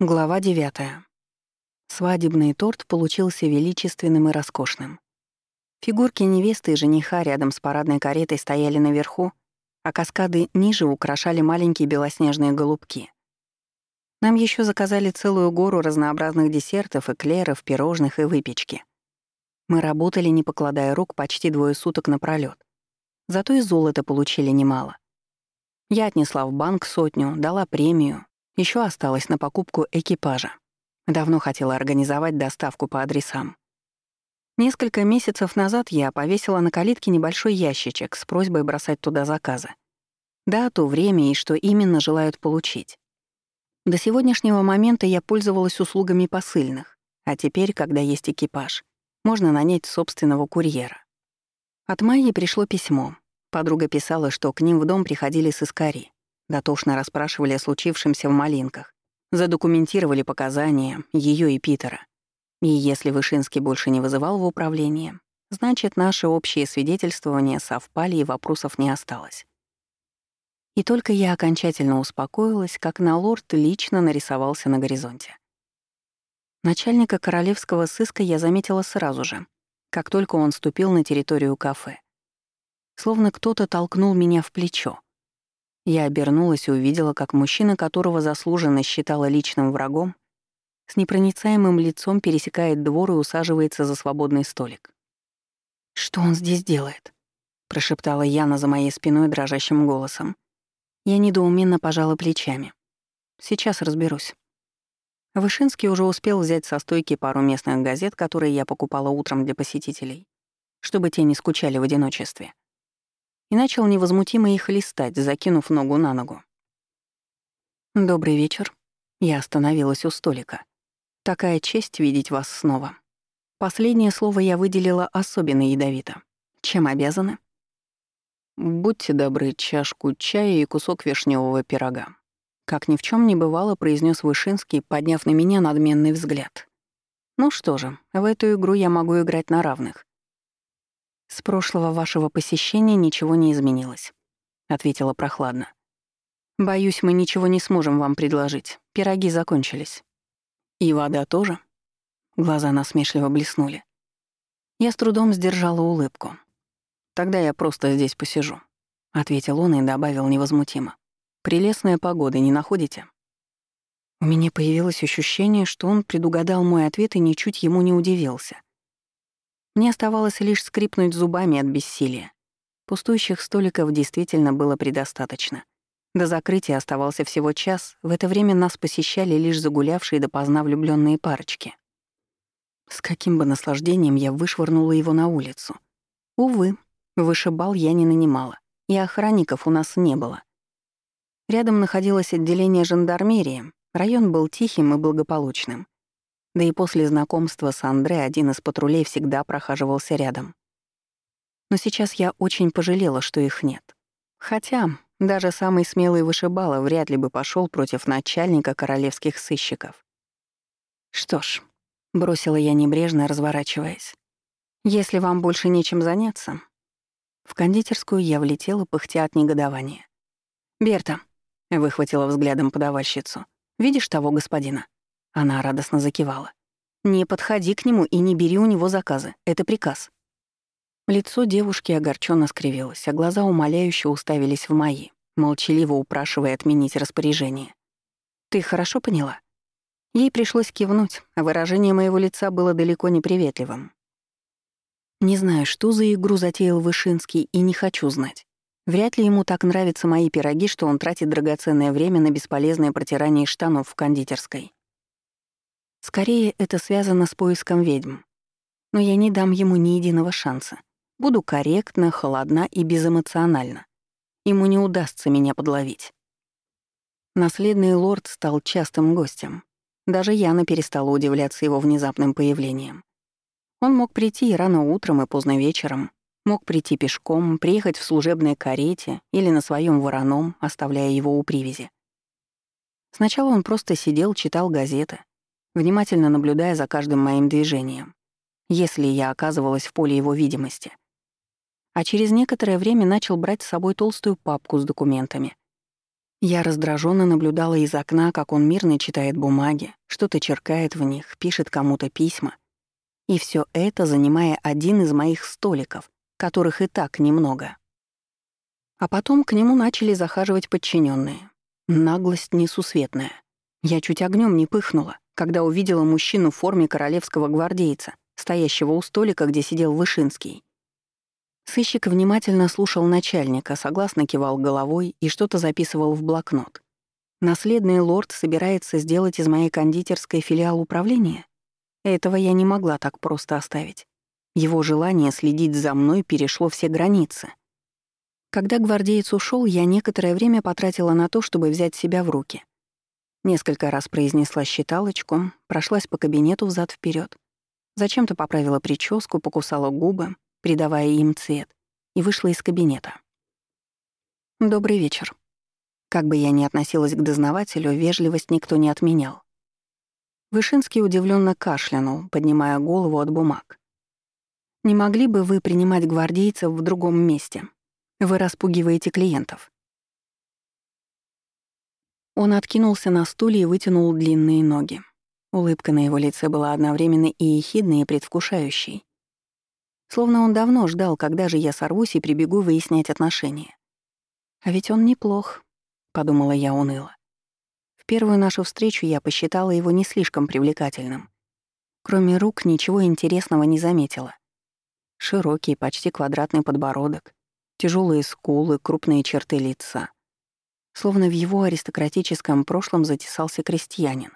Глава 9. Свадебный торт получился величественным и роскошным. Фигурки невесты и жениха рядом с парадной каретой стояли наверху, а каскады ниже украшали маленькие белоснежные голубки. Нам еще заказали целую гору разнообразных десертов, эклеров, пирожных и выпечки. Мы работали, не покладая рук, почти двое суток напролёт. Зато и золота получили немало. Я отнесла в банк сотню, дала премию, еще осталось на покупку экипажа. Давно хотела организовать доставку по адресам. Несколько месяцев назад я повесила на калитке небольшой ящичек с просьбой бросать туда заказы. Дату, время и что именно желают получить. До сегодняшнего момента я пользовалась услугами посыльных, а теперь, когда есть экипаж, можно нанять собственного курьера. От Майи пришло письмо. Подруга писала, что к ним в дом приходили сыскари. Дотошно расспрашивали о случившемся в Малинках, задокументировали показания ее и Питера. И если Вышинский больше не вызывал в управление, значит, наши общие свидетельствования совпали и вопросов не осталось. И только я окончательно успокоилась, как на лорд лично нарисовался на горизонте. Начальника королевского сыска я заметила сразу же, как только он ступил на территорию кафе. Словно кто-то толкнул меня в плечо. Я обернулась и увидела, как мужчина, которого заслуженно считала личным врагом, с непроницаемым лицом пересекает двор и усаживается за свободный столик. «Что он здесь делает?» — прошептала Яна за моей спиной дрожащим голосом. Я недоуменно пожала плечами. «Сейчас разберусь». Вышинский уже успел взять со стойки пару местных газет, которые я покупала утром для посетителей, чтобы те не скучали в одиночестве и начал невозмутимо их листать, закинув ногу на ногу. «Добрый вечер». Я остановилась у столика. «Такая честь видеть вас снова». Последнее слово я выделила особенно ядовито. Чем обязаны? «Будьте добры, чашку чая и кусок вишневого пирога». Как ни в чем не бывало, произнес Вышинский, подняв на меня надменный взгляд. «Ну что же, в эту игру я могу играть на равных. «С прошлого вашего посещения ничего не изменилось», — ответила прохладно. «Боюсь, мы ничего не сможем вам предложить. Пироги закончились». «И вода тоже?» Глаза насмешливо блеснули. Я с трудом сдержала улыбку. «Тогда я просто здесь посижу», — ответил он и добавил невозмутимо. «Прелестная погода, не находите?» У меня появилось ощущение, что он предугадал мой ответ и ничуть ему не удивился. Мне оставалось лишь скрипнуть зубами от бессилия. Пустующих столиков действительно было предостаточно. До закрытия оставался всего час, в это время нас посещали лишь загулявшие допоздна влюбленные парочки. С каким бы наслаждением я вышвырнула его на улицу. Увы, вышибал я не нанимала, и охранников у нас не было. Рядом находилось отделение жандармерии, район был тихим и благополучным. Да и после знакомства с Андре один из патрулей всегда прохаживался рядом. Но сейчас я очень пожалела, что их нет. Хотя даже самый смелый вышибала вряд ли бы пошел против начальника королевских сыщиков. Что ж, бросила я небрежно, разворачиваясь. Если вам больше нечем заняться. В кондитерскую я влетела, пыхтя от негодования. «Берта», — выхватила взглядом подавальщицу, — «видишь того господина?» Она радостно закивала. «Не подходи к нему и не бери у него заказы. Это приказ». Лицо девушки огорченно скривилось, а глаза умоляюще уставились в мои, молчаливо упрашивая отменить распоряжение. «Ты хорошо поняла?» Ей пришлось кивнуть, а выражение моего лица было далеко не приветливым. Не знаю, что за игру затеял Вышинский, и не хочу знать. Вряд ли ему так нравятся мои пироги, что он тратит драгоценное время на бесполезное протирание штанов в кондитерской. Скорее, это связано с поиском ведьм. Но я не дам ему ни единого шанса. Буду корректна, холодна и безэмоциональна. Ему не удастся меня подловить. Наследный лорд стал частым гостем. Даже Яна перестала удивляться его внезапным появлением. Он мог прийти и рано утром, и поздно вечером, мог прийти пешком, приехать в служебной карете или на своем вороном, оставляя его у привязи. Сначала он просто сидел, читал газеты, внимательно наблюдая за каждым моим движением, если я оказывалась в поле его видимости. А через некоторое время начал брать с собой толстую папку с документами. Я раздраженно наблюдала из окна, как он мирно читает бумаги, что-то черкает в них, пишет кому-то письма. И все это, занимая один из моих столиков, которых и так немного. А потом к нему начали захаживать подчиненные. Наглость несусветная. Я чуть огнем не пыхнула, когда увидела мужчину в форме королевского гвардейца, стоящего у столика, где сидел Вышинский. Сыщик внимательно слушал начальника, согласно кивал головой и что-то записывал в блокнот. Наследный лорд собирается сделать из моей кондитерской филиал управления? Этого я не могла так просто оставить. Его желание следить за мной перешло все границы. Когда гвардеец ушел, я некоторое время потратила на то, чтобы взять себя в руки. Несколько раз произнесла считалочку, прошлась по кабинету взад вперед, Зачем-то поправила прическу, покусала губы, придавая им цвет, и вышла из кабинета. «Добрый вечер». Как бы я ни относилась к дознавателю, вежливость никто не отменял. Вышинский удивленно кашлянул, поднимая голову от бумаг. «Не могли бы вы принимать гвардейцев в другом месте? Вы распугиваете клиентов». Он откинулся на стуле и вытянул длинные ноги. Улыбка на его лице была одновременно и ехидной, и предвкушающей. Словно он давно ждал, когда же я сорвусь и прибегу выяснять отношения. «А ведь он неплох», — подумала я уныло. В первую нашу встречу я посчитала его не слишком привлекательным. Кроме рук ничего интересного не заметила. Широкий, почти квадратный подбородок, тяжелые скулы, крупные черты лица. Словно в его аристократическом прошлом затесался крестьянин.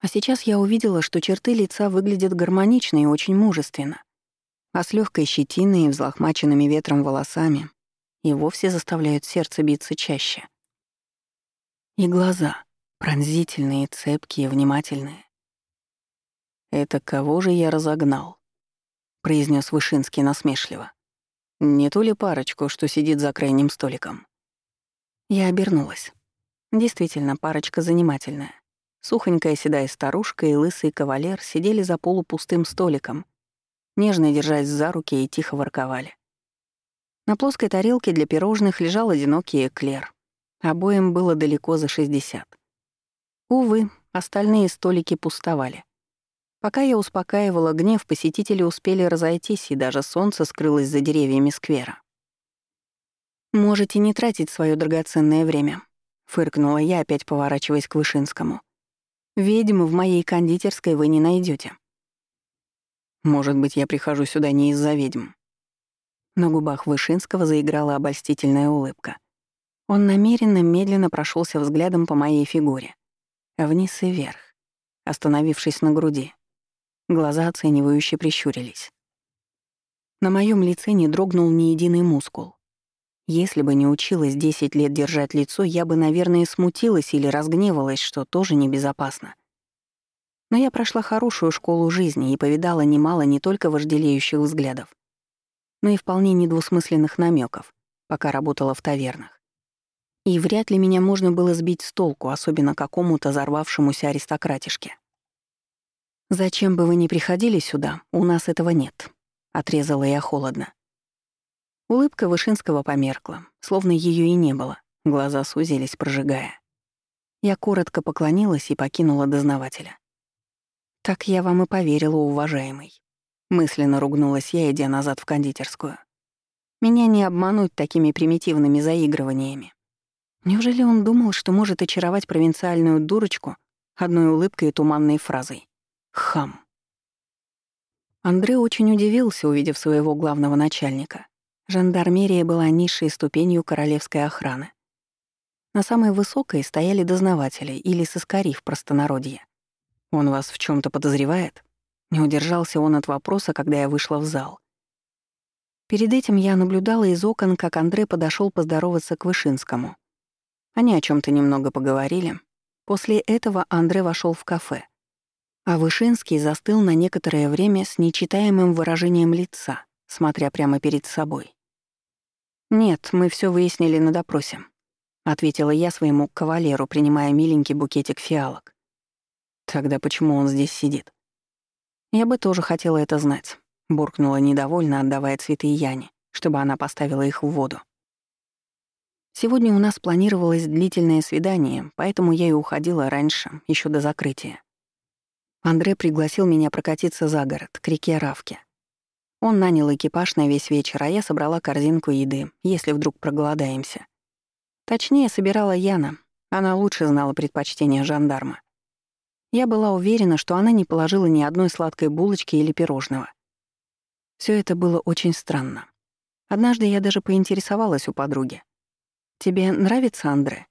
А сейчас я увидела, что черты лица выглядят гармонично и очень мужественно а с легкой щетиной и взлохмаченными ветром волосами и вовсе заставляют сердце биться чаще. И глаза пронзительные, цепкие, внимательные. «Это кого же я разогнал?» — произнес Вышинский насмешливо. «Не то ли парочку, что сидит за крайним столиком?» Я обернулась. Действительно, парочка занимательная. Сухонькая седая старушка и лысый кавалер сидели за полупустым столиком нежно держась за руки и тихо ворковали. На плоской тарелке для пирожных лежал одинокий эклер. Обоим было далеко за 60. Увы, остальные столики пустовали. Пока я успокаивала гнев, посетители успели разойтись, и даже солнце скрылось за деревьями сквера. «Можете не тратить свое драгоценное время», — фыркнула я, опять поворачиваясь к Вышинскому. «Ведьмы в моей кондитерской вы не найдете. Может быть, я прихожу сюда не из-за ведьм. На губах Вышинского заиграла обольстительная улыбка. Он намеренно медленно прошелся взглядом по моей фигуре. Вниз и вверх, остановившись на груди. Глаза оценивающе прищурились. На моем лице не дрогнул ни единый мускул. Если бы не училась 10 лет держать лицо, я бы, наверное, смутилась или разгневалась, что тоже небезопасно. Но я прошла хорошую школу жизни и повидала немало не только вожделеющих взглядов, но и вполне недвусмысленных намеков, пока работала в тавернах. И вряд ли меня можно было сбить с толку, особенно какому-то взорвавшемуся аристократишке. «Зачем бы вы ни приходили сюда, у нас этого нет», — отрезала я холодно. Улыбка Вышинского померкла, словно ее и не было, глаза сузились, прожигая. Я коротко поклонилась и покинула дознавателя. «Так я вам и поверила, уважаемый». Мысленно ругнулась я, идя назад в кондитерскую. Меня не обмануть такими примитивными заигрываниями. Неужели он думал, что может очаровать провинциальную дурочку одной улыбкой и туманной фразой? Хам. Андре очень удивился, увидев своего главного начальника. Жандармерия была низшей ступенью королевской охраны. На самой высокой стояли дознаватели или сыскари в простонародье. Он вас в чем то подозревает? Не удержался он от вопроса, когда я вышла в зал. Перед этим я наблюдала из окон, как Андре подошел поздороваться к Вышинскому. Они о чем то немного поговорили. После этого Андре вошел в кафе. А Вышинский застыл на некоторое время с нечитаемым выражением лица, смотря прямо перед собой. «Нет, мы все выяснили на допросе», — ответила я своему кавалеру, принимая миленький букетик фиалок. Тогда почему он здесь сидит? Я бы тоже хотела это знать, буркнула недовольно, отдавая цветы Яне, чтобы она поставила их в воду. Сегодня у нас планировалось длительное свидание, поэтому я и уходила раньше, еще до закрытия. Андре пригласил меня прокатиться за город, к реке Равке. Он нанял экипаж на весь вечер, а я собрала корзинку еды, если вдруг проголодаемся. Точнее, собирала Яна. Она лучше знала предпочтения жандарма. Я была уверена, что она не положила ни одной сладкой булочки или пирожного. Все это было очень странно. Однажды я даже поинтересовалась у подруги. «Тебе нравится Андре?»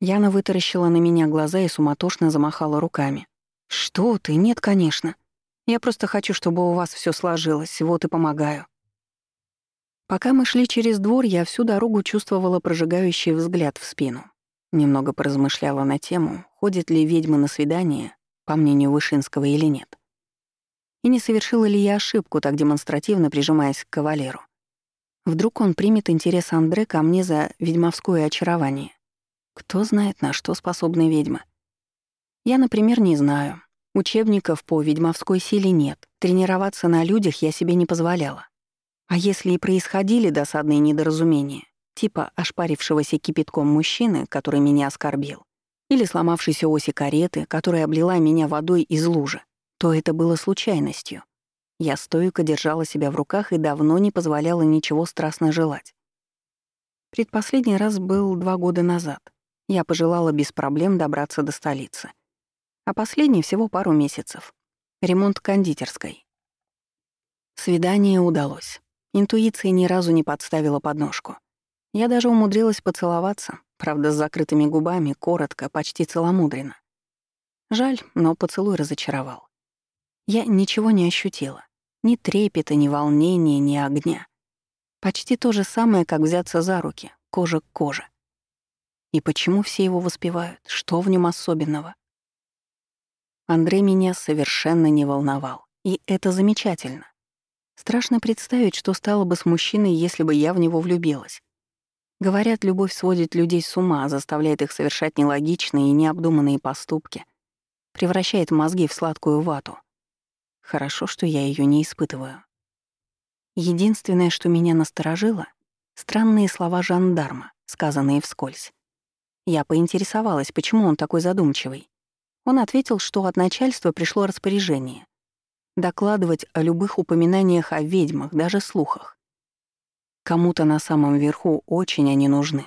Яна вытаращила на меня глаза и суматошно замахала руками. «Что ты? Нет, конечно. Я просто хочу, чтобы у вас все сложилось, вот и помогаю». Пока мы шли через двор, я всю дорогу чувствовала прожигающий взгляд в спину. Немного поразмышляла на тему, ходит ли ведьма на свидание, по мнению Вышинского или нет. И не совершила ли я ошибку, так демонстративно прижимаясь к кавалеру. Вдруг он примет интерес Андре ко мне за ведьмовское очарование. Кто знает, на что способны ведьмы. Я, например, не знаю. Учебников по ведьмовской силе нет. Тренироваться на людях я себе не позволяла. А если и происходили досадные недоразумения, типа ошпарившегося кипятком мужчины, который меня оскорбил, или сломавшейся оси кареты, которая облила меня водой из лужи, то это было случайностью. Я стойко держала себя в руках и давно не позволяла ничего страстно желать. Предпоследний раз был два года назад. Я пожелала без проблем добраться до столицы. А последний всего пару месяцев. Ремонт кондитерской. Свидание удалось. Интуиция ни разу не подставила подножку. Я даже умудрилась поцеловаться, правда, с закрытыми губами, коротко, почти целомудренно. Жаль, но поцелуй разочаровал. Я ничего не ощутила. Ни трепета, ни волнения, ни огня. Почти то же самое, как взяться за руки, кожа к коже. И почему все его воспевают? Что в нем особенного? Андрей меня совершенно не волновал. И это замечательно. Страшно представить, что стало бы с мужчиной, если бы я в него влюбилась. Говорят, любовь сводит людей с ума, заставляет их совершать нелогичные и необдуманные поступки, превращает мозги в сладкую вату. Хорошо, что я ее не испытываю. Единственное, что меня насторожило — странные слова жандарма, сказанные вскользь. Я поинтересовалась, почему он такой задумчивый. Он ответил, что от начальства пришло распоряжение докладывать о любых упоминаниях о ведьмах, даже слухах. Кому-то на самом верху очень они нужны.